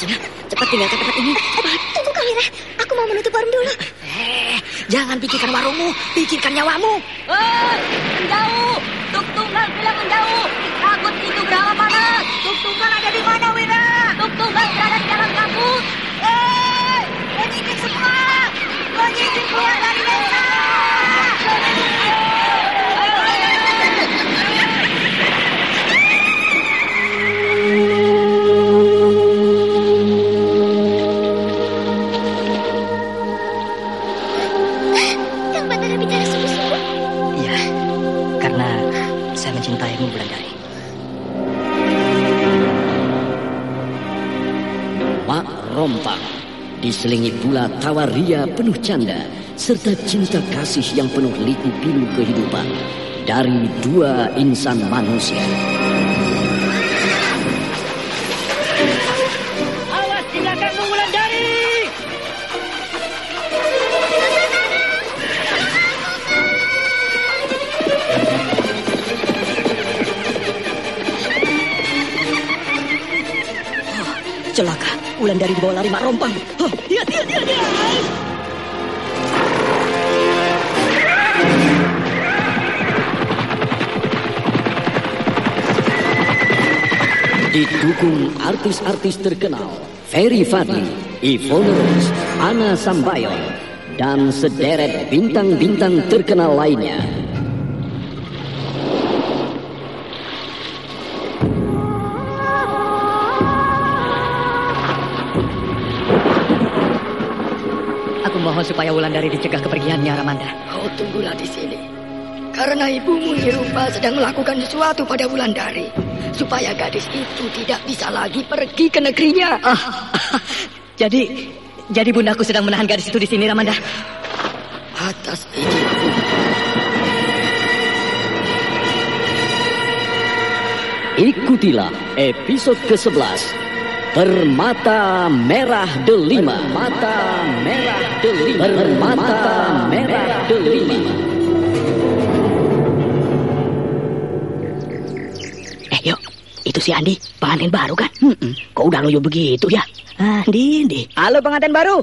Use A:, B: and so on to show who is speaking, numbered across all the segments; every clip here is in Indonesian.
A: Cepat tinggalkan tempat ini.
B: Tunggu Kawira, aku mau menutup warung dulu.
A: Eh, jangan pikirkan warungmu, pikirkan nyawamu.
C: Hei, menjauh! Tuk tunggal bilang menjauh! Takut itu berapa panas! Tuk tunggal ada di mana, Wira? Tuk tunggal berada di dalam kampus! Hei, penyidik semua! Penyidik keluar dari desa!
D: Diselingi pula tawa ria penuh canda serta cinta kasih yang penuh liku pilu kehidupan dari dua insan manusia.
A: Awas di belakangmu Wulandari! Oh, celaka, Wulandari dibawa lari Mak Rompang. Oh, lihat, lihat, lihat, lihat.
D: Didukung artis-artis terkenal Ferry Fadli, Ivone Rose, Ana Sambayon, dan sederet bintang-bintang terkenal lainnya.
A: Supaya Wulandari dicegah kepergiannya, Ramanda.
E: Kau tunggulah di sini. Karena ibumu Nirupa sedang melakukan sesuatu pada Wulandari. Supaya gadis itu tidak bisa lagi pergi ke negerinya.
A: Ah, jadi, jadi bundaku sedang menahan gadis itu di sini, Ramanda.
E: Atas izinku.
D: Ikutilah episode ke-11 Permata Merah Delima Permata Merah Delima Permata Merah Delima
A: Eh, yuk. Itu si Andi, pengantin baru kan? Hmm, kok udah loyo begitu ya? Andi, Andi.
F: Halo pengantin baru,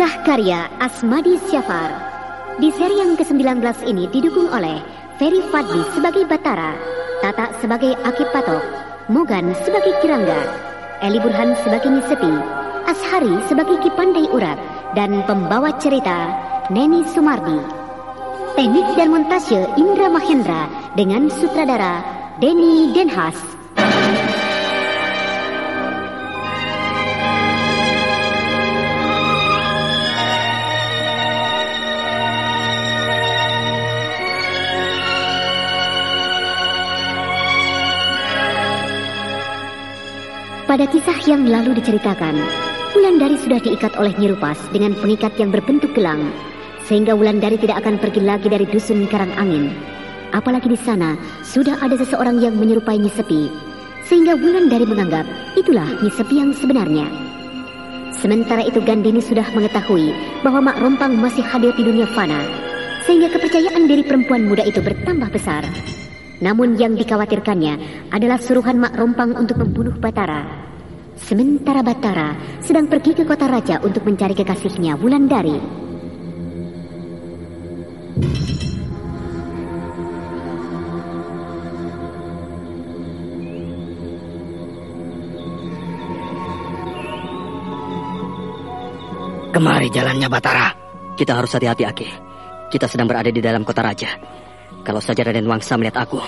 B: Naskah karya Asmadi Syafar. Di seri yang ke-19 ini didukung oleh Ferry Fadli sebagai Batara, Tata sebagai Akib Patok, Mogan sebagai Kirangga, Eli Burhan sebagai Nisepi, Ashari sebagai Kipandai Urat, dan pembawa cerita Neni Sumardi. Teknik dan montase Indra Mahendra dengan sutradara Denny Denhas. Pada kisah yang lalu diceritakan, Wulandari sudah diikat oleh Nyerupas dengan pengikat yang berbentuk gelang, sehingga Wulandari tidak akan pergi lagi dari dusun Karang Angin. Apalagi di sana sudah ada seseorang yang menyerupai Nyisepi, sehingga Wulandari menganggap itulah Nyisepi yang sebenarnya. Sementara itu Gandini sudah mengetahui bahwa Mak Rompang masih hadir di dunia fana, sehingga kepercayaan diri perempuan muda itu bertambah besar. Namun yang dikhawatirkannya adalah suruhan Mak Rompang untuk membunuh Batara. Sementara Batara sedang pergi ke kota raja untuk mencari kekasihnya Wulandari.
G: Kemari jalannya Batara.
F: Kita harus hati-hati, Aki. Kita sedang berada di dalam kota raja. Kalau saja Raden Wangsa melihat aku,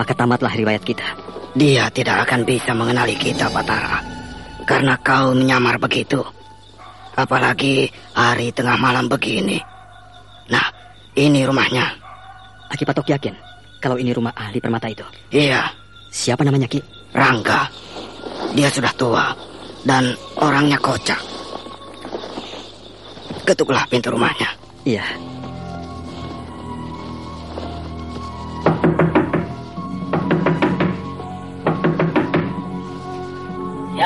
F: maka tamatlah riwayat kita.
G: Dia tidak akan bisa mengenali kita, Batara. Karena kau menyamar begitu. Apalagi hari tengah malam begini. Nah, ini rumahnya.
F: Aki Patok yakin kalau ini rumah ahli permata itu.
G: Iya,
F: Siapa namanya, Ki?
G: Rangga. Dia sudah tua dan orangnya kocak. Ketuklah pintu rumahnya.
F: Iya.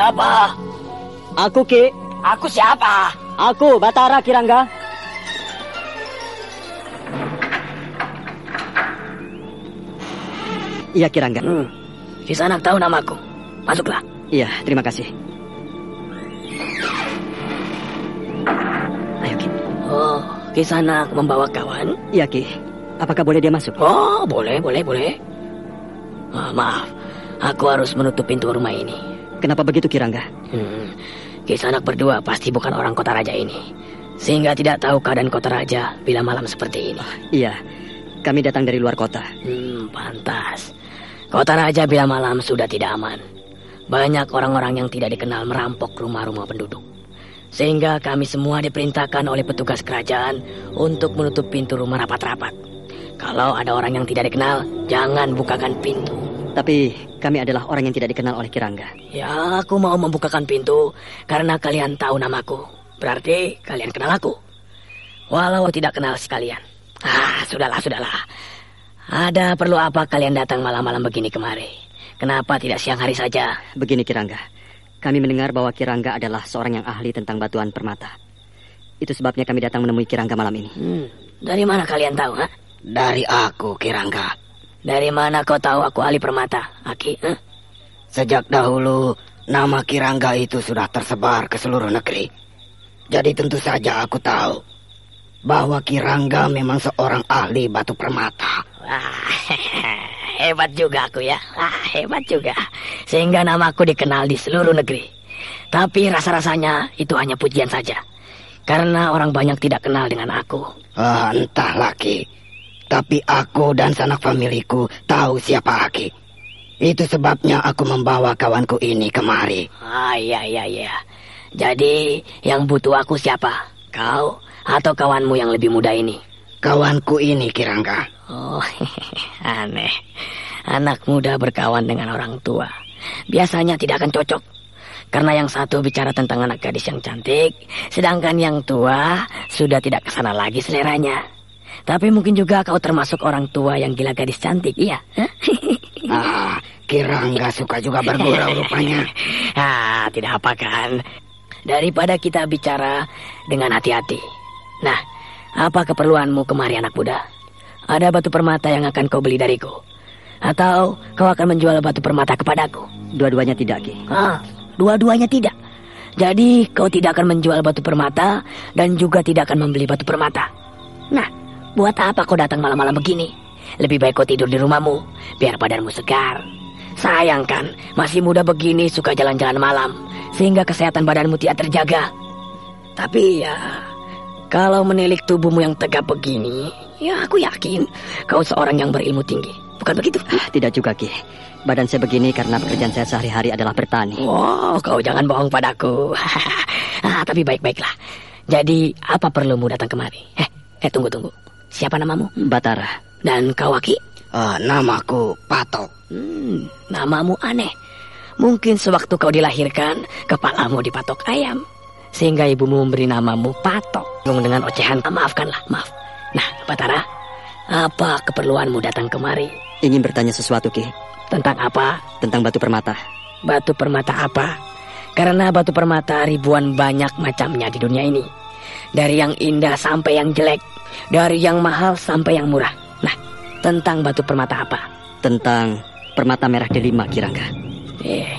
G: Siapa?
H: Aku, Ki.
G: Aku siapa?
H: Aku, Batara Kirangga.
F: Iya, Kirangga.
G: Hmm. Kisanak tahu namaku. Masuklah.
F: Iya, terima kasih. Ayo, Ki.
G: Oh, Kisanak membawa kawan?
F: Iya, Ki. Apakah boleh dia masuk?
G: Oh, boleh, boleh, boleh. Ah, maaf, aku harus menutup pintu rumah ini.
F: Kenapa begitu, Kirangga?
G: Hmm, Kisanak berdua pasti bukan orang kota raja ini. Sehingga tidak tahu keadaan kota raja bila malam seperti ini.
F: Iya, kami datang dari luar kota.
G: Hmm, pantas. Kota raja bila malam sudah tidak aman. Banyak orang-orang yang tidak dikenal merampok rumah-rumah penduduk. Sehingga kami semua diperintahkan oleh petugas kerajaan untuk menutup pintu rumah rapat-rapat. Kalau ada orang yang tidak dikenal, jangan bukakan pintu.
F: Tapi kami adalah orang yang tidak dikenal oleh Kirangga.
G: Ya, aku mau membukakan pintu karena kalian tahu namaku. Berarti kalian kenal aku. Walau tidak kenal sekalian. Ah, sudahlah, sudahlah. Ada perlu apa kalian datang malam-malam begini kemari? Kenapa tidak siang hari saja?
F: Begini, Kirangga. Kami mendengar bahwa Kirangga adalah seorang yang ahli tentang batuan permata. Itu sebabnya kami datang menemui Kirangga malam ini.
G: Hmm, dari mana kalian tahu, ha? Dari aku, Kirangga. Dari mana kau tahu aku ahli permata, Aki? Huh? Sejak dahulu, nama Kirangga itu sudah tersebar ke seluruh negeri. Jadi tentu saja aku tahu bahwa Kirangga memang seorang ahli batu permata. Wah, hebat juga aku ya. Wah, hebat juga. Sehingga namaku dikenal di seluruh negeri. Tapi rasa-rasanya itu hanya pujian saja. Karena orang banyak tidak kenal dengan aku. Ah, entah lagi. Tapi aku dan sanak familiku tahu siapa Aki. Itu sebabnya aku membawa kawanku ini kemari. Ah, iya, iya, iya. Jadi, yang butuh aku siapa? Kau atau kawanmu yang lebih muda ini? Kawanku ini, Kirangga. Oh, aneh. Anak muda berkawan dengan orang tua. Biasanya tidak akan cocok. Karena yang satu bicara tentang anak gadis yang cantik, sedangkan yang tua sudah tidak ke sana lagi seleranya. Tapi mungkin juga kau termasuk orang tua yang gila gadis cantik, iya? ah, Kirangga suka juga bergurau rupanya. ah, tidak apa kan. Daripada kita bicara dengan hati-hati. Nah, apa keperluanmu kemari anak muda? Ada batu permata yang akan kau beli dariku. Atau kau akan menjual batu permata kepadaku?
F: Dua-duanya tidak, Ki.
G: Ah, dua-duanya tidak. Jadi kau tidak akan menjual batu permata dan juga tidak akan membeli batu permata. Nah, buat apa kau datang malam-malam begini? lebih baik kau tidur di rumahmu, biar badanmu segar. Sayang kan, masih muda begini suka jalan-jalan malam, sehingga kesehatan badanmu tidak terjaga. Tapi ya, kalau menilik tubuhmu yang tegap begini, ya aku yakin kau seorang yang berilmu tinggi. Bukan begitu?
F: Ah, Tidak juga, Ki. Badan saya begini karena pekerjaan saya sehari-hari adalah bertani.
G: Wow, kau jangan bohong padaku. ah, tapi baik-baiklah. Jadi, apa perlumu datang kemari? Eh, eh tunggu tunggu. Siapa namamu?
F: Batara.
G: Dan kau Aki?
I: Eh, namaku Patok.
G: Hmm, namamu aneh. Mungkin sewaktu kau dilahirkan, kepalamu dipatok ayam. Sehingga ibumu memberi namamu Patok. Dengan ocehan, ah, maafkanlah, maaf. Nah, Batara, apa keperluanmu datang kemari?
F: Ingin bertanya sesuatu, Ki.
G: Tentang apa?
F: Tentang batu permata.
G: Batu permata apa? Karena batu permata ribuan banyak macamnya di dunia ini. Dari yang indah sampai yang jelek. Dari yang mahal sampai yang murah. Nah, tentang batu permata apa?
F: Tentang permata merah delima, Kirangga.
G: Eh,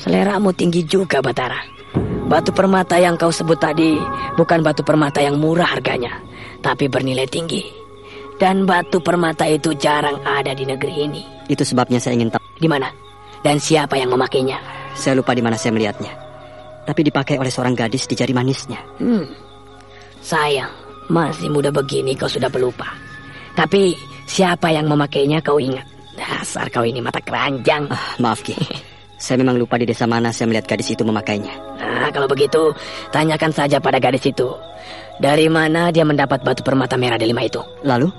G: seleramu tinggi juga, Batara. Batu permata yang kau sebut tadi bukan batu permata yang murah harganya, tapi bernilai tinggi. Dan batu permata itu jarang ada di negeri ini.
F: Itu sebabnya saya ingin tahu.
G: Di mana? Dan siapa yang memakainya?
F: Saya lupa di mana saya melihatnya. Tapi dipakai oleh seorang gadis di jari manisnya.
G: Hmm. Sayang, masih muda begini kau sudah pelupa. Tapi siapa yang memakainya kau ingat. Dasar kau ini mata keranjang.
F: Ah, maaf, Ki. saya memang lupa di desa mana saya melihat gadis itu memakainya.
G: Nah, kalau begitu, tanyakan saja pada gadis itu. Dari mana dia mendapat batu permata merah delima itu?
F: Lalu?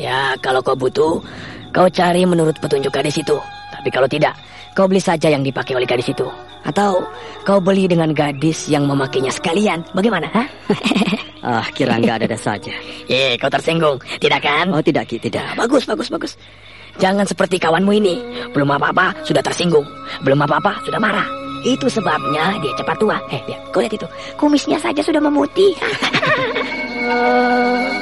G: Ya, kalau kau butuh, kau cari menurut petunjuk gadis itu. Tapi kalau tidak, kau beli saja yang dipakai oleh gadis itu. Atau kau beli dengan gadis yang memakainya sekalian. Bagaimana, ha?
F: Ah, Kirangga ada-ada saja.
G: Eh, kau tersinggung, tidak kan?
F: Oh, tidak, Ki, tidak.
G: Bagus, bagus, bagus. Jangan seperti kawanmu ini. Belum apa-apa, sudah tersinggung. Belum apa-apa, sudah marah. Itu sebabnya dia cepat tua. Eh, lihat, kau lihat itu. Kumisnya saja sudah memutih.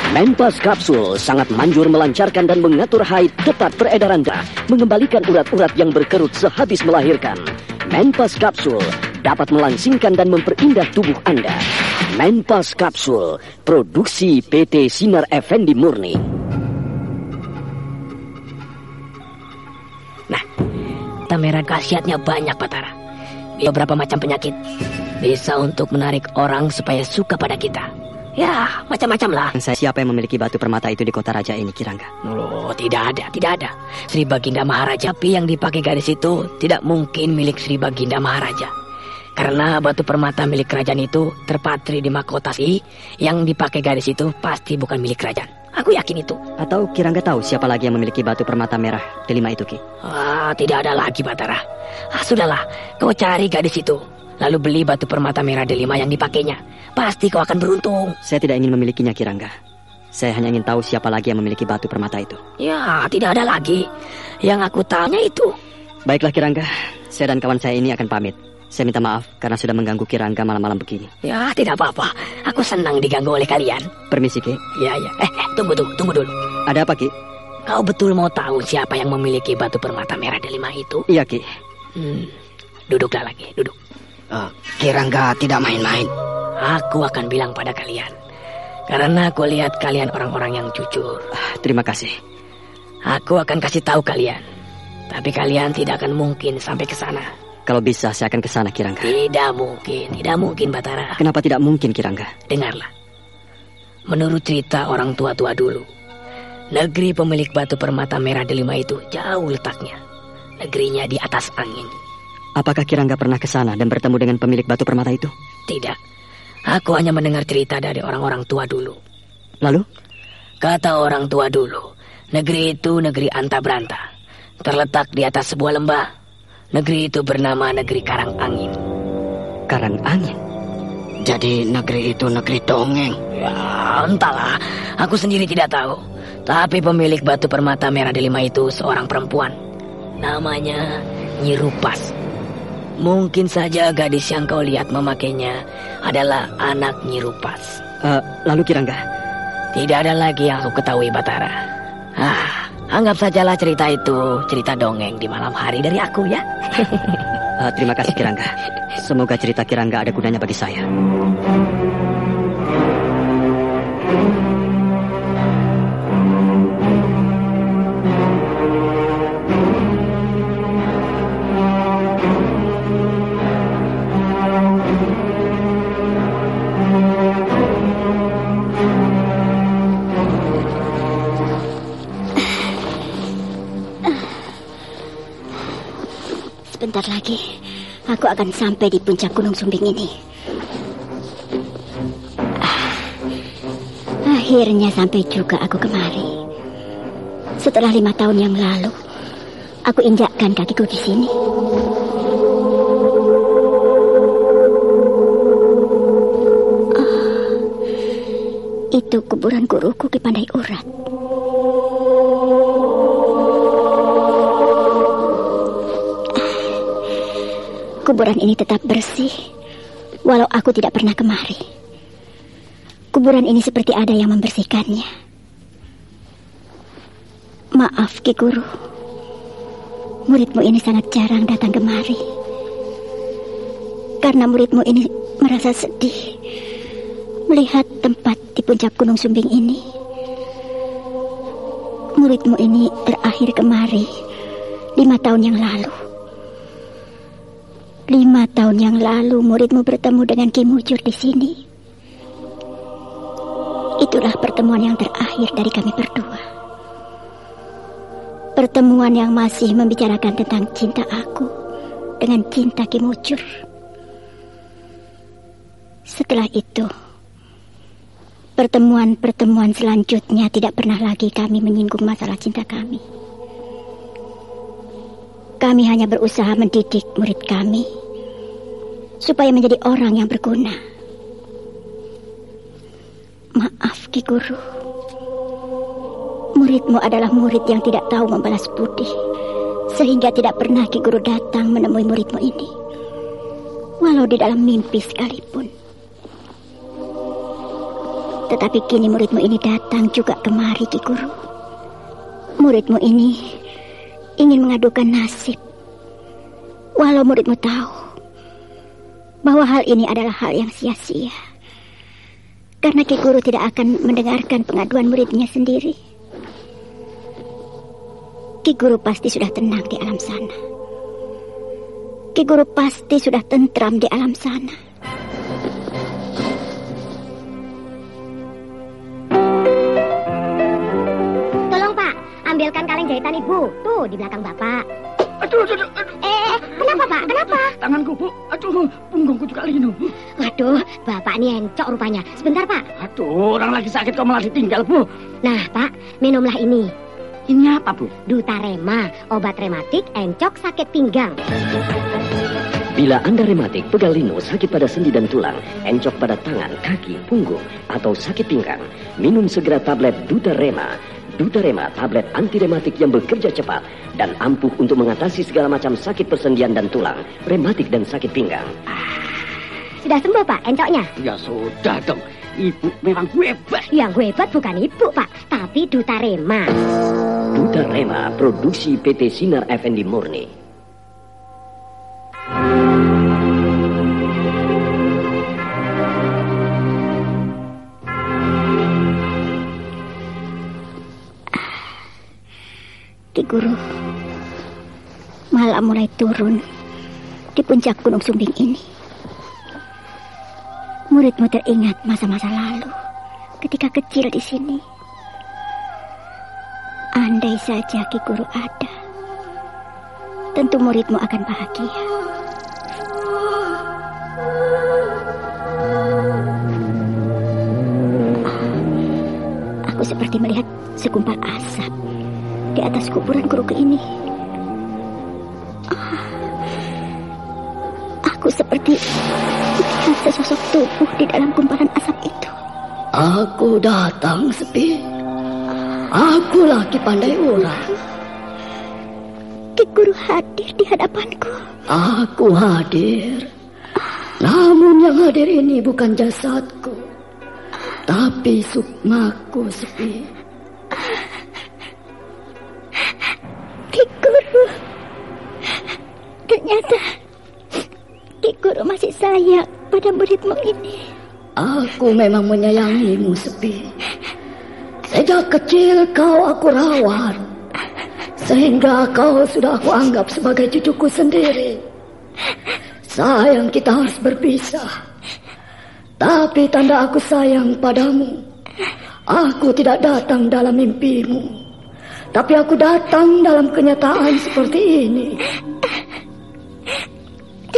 F: Menpas Kapsul sangat manjur melancarkan dan mengatur haid tepat peredaran darah, mengembalikan urat-urat yang berkerut sehabis melahirkan. Menpas Kapsul dapat melangsingkan dan memperindah tubuh Anda. Menpas Kapsul, produksi PT Sinar Effendi Murni.
G: Nah, Tamera khasiatnya banyak, Batara. Beberapa macam penyakit. Bisa untuk menarik orang supaya suka pada kita. Ya, macam-macam lah.
F: Saya siapa yang memiliki batu permata itu di kota raja ini, Kirangga?
G: Oh, tidak ada, tidak ada. Sri Baginda Maharaja. Tapi yang dipakai gadis itu tidak mungkin milik Sri Baginda Maharaja. Karena batu permata milik kerajaan itu terpatri di mahkota si yang dipakai gadis itu pasti bukan milik kerajaan. Aku yakin itu.
F: Atau Kirangga tahu siapa lagi yang memiliki batu permata merah delima itu, Ki?
G: Ah, tidak ada lagi, Batara. Ah, sudahlah, kau cari gadis itu. Lalu beli batu permata merah delima yang dipakainya. Pasti kau akan beruntung.
F: Saya tidak ingin memilikinya, Kirangga. Saya hanya ingin tahu siapa lagi yang memiliki batu permata itu.
G: Ya, tidak ada lagi. Yang aku tanya itu.
F: Baiklah, Kirangga. Saya dan kawan saya ini akan pamit. Saya minta maaf karena sudah mengganggu Kirangga malam-malam begini.
G: Ya, tidak apa-apa. Aku senang diganggu oleh kalian.
F: Permisi, Ki.
G: Ya, ya. Eh, eh, tunggu, tunggu, tunggu dulu.
F: Ada apa, Ki?
G: Kau betul mau tahu siapa yang memiliki batu permata merah delima itu?
F: Iya, Ki.
G: Hmm, duduklah lagi, duduk.
I: Eh, Kirangga tidak main-main.
G: Aku akan bilang pada kalian. Karena aku lihat kalian orang-orang yang jujur.
F: Ah, Terima kasih.
G: Aku akan kasih tahu kalian. Tapi kalian tidak akan mungkin sampai ke sana.
F: Kalau bisa, saya akan ke sana, Kirangga.
G: Tidak mungkin, tidak mungkin, Batara.
F: Kenapa tidak mungkin, Kirangga?
G: Dengarlah. Menurut cerita orang tua-tua dulu, negeri pemilik batu permata merah delima itu jauh letaknya. Negerinya di atas angin.
F: Apakah Kirangga pernah ke sana dan bertemu dengan pemilik batu permata itu?
G: Tidak. Aku hanya mendengar cerita dari orang-orang tua dulu.
F: Lalu?
G: Kata orang tua dulu, negeri itu negeri anta beranta. Terletak di atas sebuah lembah. Negeri itu bernama negeri Karang Angin.
D: Karang Angin.
I: Jadi negeri itu negeri dongeng.
G: Ya, entahlah. Aku sendiri tidak tahu. Tapi pemilik batu permata merah delima itu seorang perempuan. Namanya Nyirupas. Mungkin saja gadis yang kau lihat memakainya adalah anak Nyirupas.
D: Uh, lalu Kirangga?
G: Tidak ada lagi yang aku ketahui Batara. Ah, anggap sajalah cerita itu cerita dongeng di malam hari dari aku ya.
D: uh, terima kasih Kirangga. Semoga cerita Kirangga ada gunanya bagi saya.
J: Sebentar lagi, aku akan sampai di puncak Gunung Sumbing ini. Ah, akhirnya sampai juga aku kemari. Setelah lima tahun yang lalu, aku injakkan kakiku di sini. Ah, itu kuburan guruku di Pandai Urat. Kuburan ini tetap bersih, walau aku tidak pernah kemari. Kuburan ini seperti ada yang membersihkannya. Maaf, Ki Guru. Muridmu ini sangat jarang datang kemari. Karena muridmu ini merasa sedih melihat tempat di puncak Gunung Sumbing ini. Muridmu ini terakhir kemari lima tahun yang lalu. Lima tahun yang lalu muridmu bertemu dengan Ki Mujur di sini. Itulah pertemuan yang terakhir dari kami berdua. Pertemuan yang masih membicarakan tentang cinta aku dengan cinta Ki Mujur. Setelah itu, pertemuan-pertemuan selanjutnya tidak pernah lagi kami menyinggung masalah cinta kami. Kami hanya berusaha mendidik murid kami supaya menjadi orang yang berguna. Maaf, Ki Guru. Muridmu adalah murid yang tidak tahu membalas budi, sehingga tidak pernah Ki Guru datang menemui muridmu ini, walau di dalam mimpi sekalipun. Tetapi kini muridmu ini datang juga kemari, Ki Guru. Muridmu ini ingin mengadukan nasib. Walau muridmu tahu bahwa hal ini adalah hal yang sia-sia. Karena Ki Guru tidak akan mendengarkan pengaduan muridnya sendiri. Ki Guru pasti sudah tenang di alam sana. Ki Guru pasti sudah tentram di alam sana.
K: Jahitan Ibu. Tuh di belakang Bapak.
L: Aduh, aduh, aduh.
K: Eh, kenapa Pak? Kenapa?
L: Tanganku, Bu. Aduh, punggungku juga linu.
K: Waduh, Bapak ini encok rupanya. Sebentar Pak.
L: Aduh, orang lagi sakit kok malah ditinggal, Bu.
K: Nah Pak, minumlah ini.
L: Ini apa, Bu?
K: Dutarema, obat rematik encok sakit pinggang.
D: Bila Anda rematik, pegal lino, sakit pada sendi dan tulang, encok pada tangan, kaki, punggung, atau sakit pinggang, minum segera tablet Dutarema. Dutarema, tablet anti rematik yang bekerja cepat dan ampuh untuk mengatasi segala macam sakit persendian dan tulang, rematik dan sakit pinggang.
K: Sudah sembuh Pak encoknya?
L: Ya sudah dong. Ibu memang hebat.
K: Yang hebat bukan Ibu Pak, tapi Dutarema.
D: Dutarema, produksi PT Sinar Effendi Murni.
J: Ki Guru, malam mulai turun di puncak Gunung Sumbing ini. Muridmu teringat masa-masa lalu ketika kecil di sini. Andai saja Ki Guru ada, tentu muridmu akan bahagia. Aku seperti melihat segumpal asap di atas kuburan guruku ini. Ah, Aku seperti melihat sesosok tubuh di dalam kumparan asap itu.
L: Aku datang, Sepi. Aku lagi pandai orang.
J: Ki Guru hadir di hadapanku.
L: Aku hadir. Namun yang hadir ini bukan jasadku. Tapi sukmaku, Sepi.
J: Sayang pada muridmu ini.
L: Aku memang menyayangimu, Sepi. Sejak kecil kau aku rawat. Sehingga kau sudah aku anggap sebagai cucuku sendiri. Sayang kita harus berpisah. Tapi tanda aku sayang padamu. Aku tidak datang dalam mimpimu. Tapi aku datang dalam kenyataan seperti ini.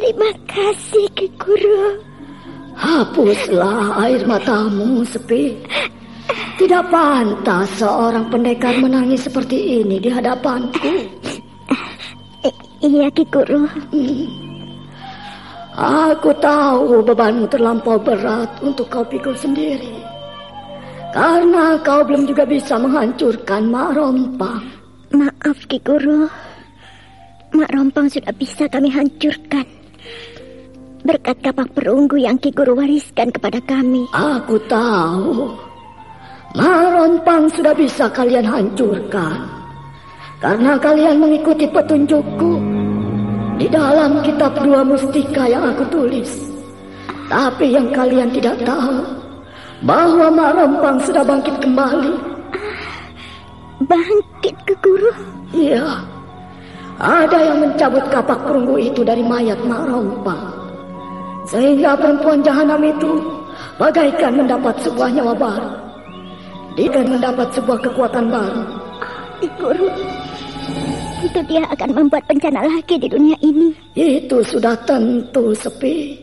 J: Terima kasih, Ki Guru.
L: Hapuslah air matamu, Sepi. Tidak pantas seorang pendekar menangis seperti ini di hadapanku.
J: Iya, Ki Guru.
L: Aku tahu bebanmu terlampau berat untuk kau pikul sendiri. Karena kau belum juga bisa menghancurkan Mak Rompang.
J: Maaf, Ki Guru. Mak Rompang sudah bisa kami hancurkan. Berkat kapak perunggu yang Ki Guru wariskan kepada kami.
L: Aku tahu. Mak Rompang sudah bisa kalian hancurkan. Karena kalian mengikuti petunjukku. Di dalam kitab dua mustika yang aku tulis. Tapi yang kalian tidak tahu. Bahwa Mak Rompang sudah bangkit kembali.
J: Bangkit, Ki Guru.
L: Iya. Ada yang mencabut kapak perunggu itu dari mayat Mak Rompang. Sehingga perempuan jahanam itu bagaikan mendapat sebuah nyawa baru. Dia mendapat sebuah kekuatan baru.
J: Guru. Tentu dia akan membuat bencana lagi di dunia ini.
L: Itu sudah tentu sepi.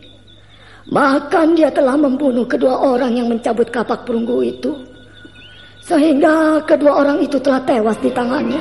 L: Bahkan dia telah membunuh kedua orang yang mencabut kapak perunggu itu. Sehingga kedua orang itu telah tewas di tangannya.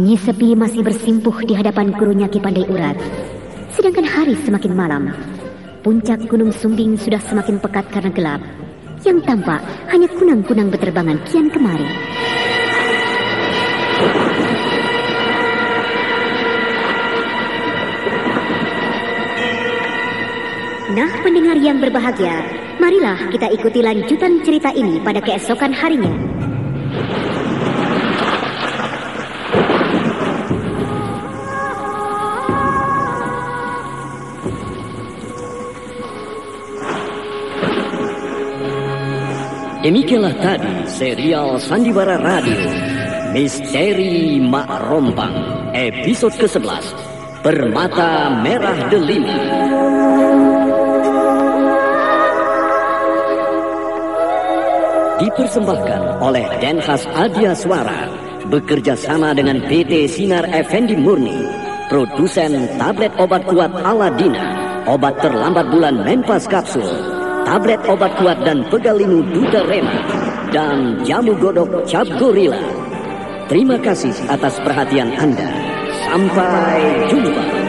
B: Nyi Sepi masih bersimpuh di hadapan gurunya Ki Pandai Urat. Sedangkan hari semakin malam. Puncak Gunung Sumbing sudah semakin pekat karena gelap. Yang tampak hanya kunang-kunang beterbangan kian kemari. Nah, pendengar yang berbahagia, marilah kita ikuti lanjutan cerita ini pada keesokan harinya.
D: Demikianlah tadi serial Sandiwara Radio Misteri Mak Rompang episode ke-11 Permata Merah Delima. Dipersembahkan oleh Denhas Adia Suara bekerja sama dengan PT Sinar Effendi Murni produsen tablet obat kuat Aladina obat terlambat bulan Menpas Kapsul tablet obat kuat dan pegalinu Duda Rema, dan jamu godok Cap Gorilla. Terima kasih atas perhatian Anda. Sampai jumpa.